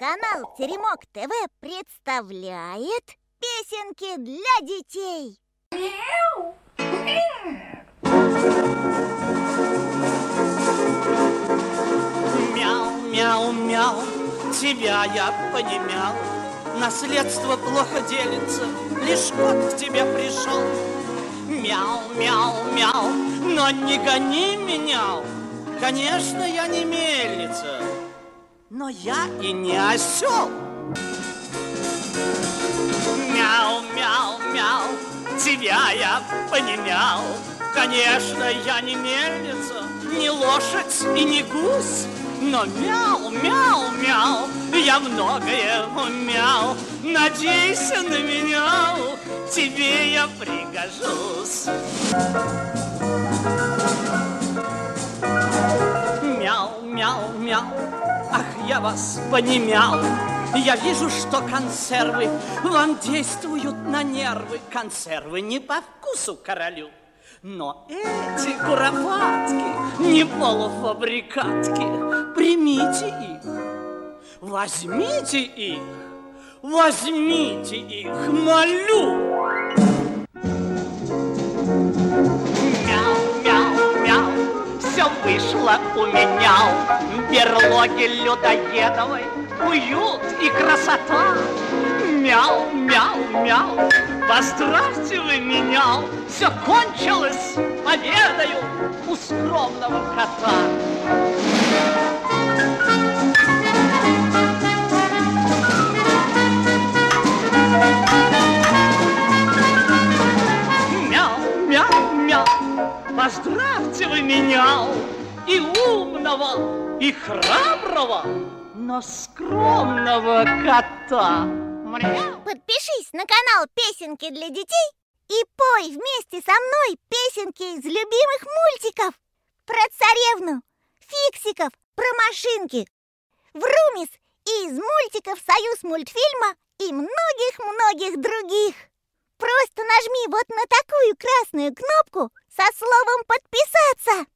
Канал Теремок ТВ представляет песенки для детей. Мяу, мяу, мяу, тебя я понимал. Наследство плохо делится, лишь кот к тебе пришел. Мяу, мяу, мяу, но не гони меня. Конечно, я не мельница, но я и не осел. Мяу, мяу, мяу, тебя я понимал. Конечно, я не мельница, не лошадь и не гусь, но мяу, мяу, мяу, я многое умял. Надейся на меня, тебе я пригожусь. Мяу, мяу, мяу, вас понемял. Я вижу, что консервы вам действуют на нервы. Консервы не по вкусу королю. Но эти куропатки не полуфабрикатки. Примите их, возьмите их, возьмите их, молю. Вышло у меня в берлоге людоедовой. Уют и красота. Мяу, мяу, мяу, поздравьте вы меня. Все кончилось, поведаю, у скромного кота. Поздравьте вы меня, и умного, и храброго, но скромного кота. Подпишись на канал Песенки для детей и пой вместе со мной песенки из любимых мультиков про царевну, фиксиков, про машинки, Врумис и из мультиков Союз мультфильма и многих-многих других. Просто нажми вот на такую красную кнопку со словом «Подписаться».